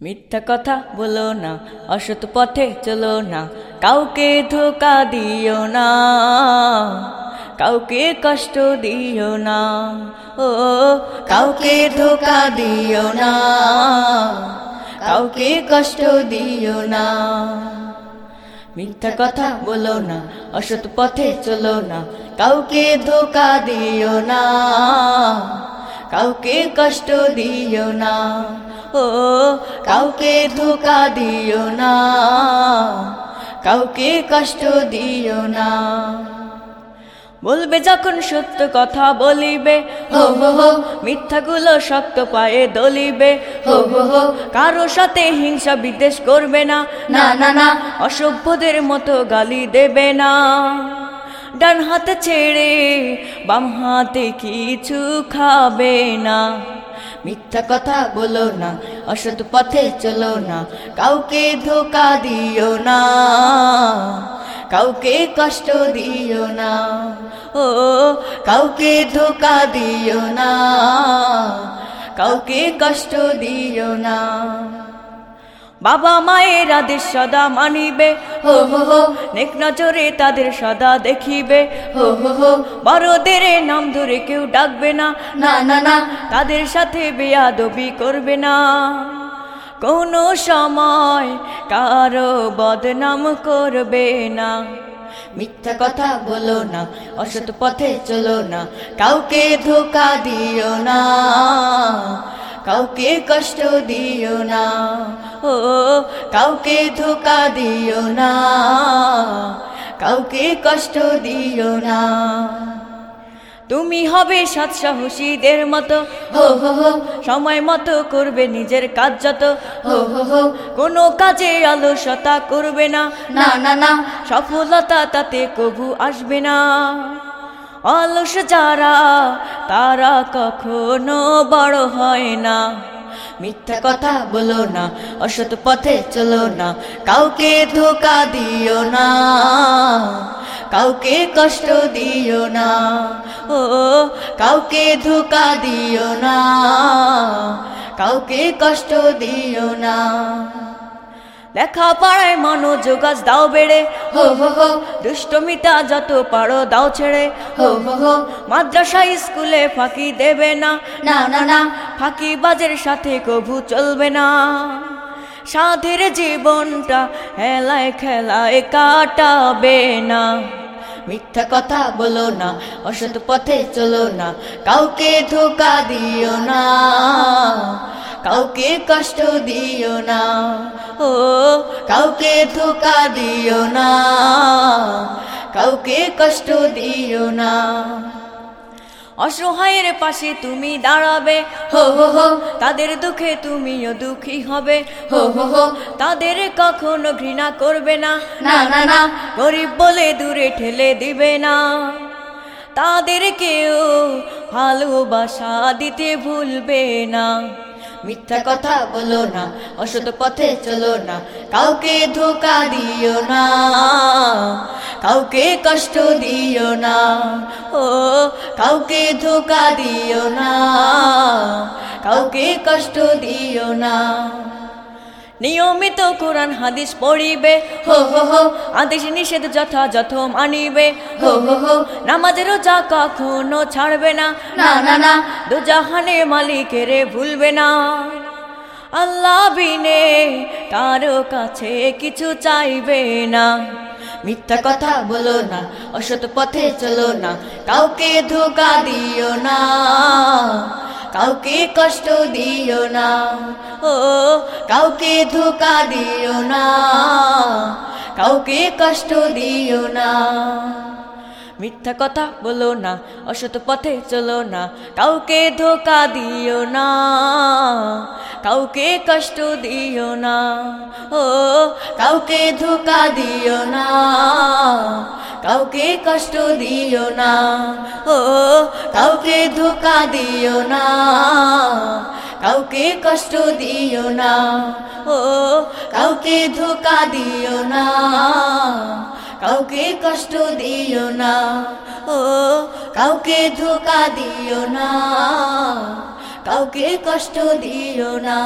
মিথ্যা কথা বলো না, অসৎ পথে চলো না, কাউকে ধোকা দিও না, কাউকে কষ্ট দিও না, ও, কাউকে ধোকা দিও না, কাউকে কষ্ট দিও না। মিথ্যা কথা বলো না, অসৎ পথে চলো না, কাউকে ধোকা দিও না, কাউকে কষ্ট দিও না ও, কাউকে ধোকা দিও না, কাউকে কষ্ট দিও না। বলবে যখন সত্য কথা বলিবে, হো হো হো, মিথ্যাগুলো শক্ত পায়ে দলিবে, হো হো হো, কারও সাথে হিংসা বিদ্বেষ করবে না না না না, অসভ্যদের মতো গালি দেবে না। ডান হাতে ছেড়ে বাম হাতে কিছু খাবে না। মিথ্যা কথা বলো না, অসৎ পথে চলো না, কাউকে ধোকা দিও না, কাউকে কষ্ট দিও না, ও, কাউকে ধোকা দিও না, কাউকে কষ্ট দিও না। বাবা মায়ের আদেশ সদা মানিবে। হো হো হো, নেক নজরে তাদের সদা দেখিবে। হো হো হো, বড়দের নাম ধরে কেউ ডাকবে না। না না না, তাদের সাথে বেয়াদবি করবে না। কোনো সময় কারও বদনাম করবে না। মিথ্যা কথা বলো না, অসৎ পথে চলো না, কাউকে ধোকা দিও না। কাউকে কষ্ট দিও না, ও, কাউকে ধোকা দিও না, কাউকে কষ্ট দিও না। তুমি হবে সৎ সাহসীদের মতো, হো হো হো, সময় মতো করবে নিজের কাজ যত, হো হো হো, কোনো কাজে আলসতা করবে না না না না, সফলতা তাতে কবু আসবে না। অলস যারা, তারা কখনো বড় হয় না। মিথ্যা কথা বলো না, অসৎ পথে চলো না, কাউকে ধোকা দিও না, কাউকে কষ্ট দিও না, ও, কাউকে ধোকা দিও না, কাউকে কষ্ট দিও না। লেখা পাড়ায় মনোযোগ আজ দাও বেড়ে। হো হো হো, দুষ্টমিতা যত পারো দাও ছেড়ে। হো হো হো, মাদ্রাসা স্কুলে ফাঁকি দেবে না। না না না, ফাঁকি বাজের সাথে কভু চলবে না। সাধের জীবনটা হেলায় খেলায় কাটাবে না। মিথ্যা কথা বলো না, অসৎ পথে চলো না। কাউকে ধোকা দিও না, কাউকে কষ্ট দিও না। ও কাউকে ধোকা দিও না, কাউকে কষ্ট দিও না। অসহায়ের পাশে তুমি দাঁড়াবে, হো হো হো, তাদের দুঃখে তুমিও দুঃখী হবে, হো হো হো, তাদের কখনো ঘৃণা করবে না না না না, গরিব বলে দূরে ঠেলে দিবে না। তাদের কেউ ভালোবাসা দিতে ভুলবে না। মিথ্যা কথা বলো না, অসৎ পথে চলো না, কাউকে ধোকা দিও না, কাউকে কষ্ট দিও না, ও কাউকে ধোকা দিও না, কাউকে কষ্ট দিও না। নিয়মিত কোরআন হাদিস পড়িবে। হো হো হো, আদেশ নিষেধ যথাযথ মানিবে হো হো হো নামাজের রোজা কখনো ছাড়বে না। না না না, দুজাহানে মালিকের ভুলবে না। আল্লাহ বিনে কারও কাছে কিছু চাইবে না। মিথ্যা কথা বলো না, অসৎ পথে চলো না, কাউকে ধোকা দিও না। কাউকে কষ্ট দিও না। ও, কাউকে ধোকা দিও না। কাউকে কষ্ট দিও না। মিথ্যা কথা বলো না, অসৎ পথে চলো না। কাউকে ধোকা দিও না। কাউকে কষ্ট দিও না, ও, কাউকে ধোকা দিও না, কাউকে কষ্ট দিও না, ও, কাউকে ধোকা দিও না, কাউকে কষ্ট দিও না, ও, কাউকে ধোকা দিও না, কাউকে কষ্ট দিও না, ও, কাউকে ধোকা দিও না। কাউকে কষ্ট দিও না।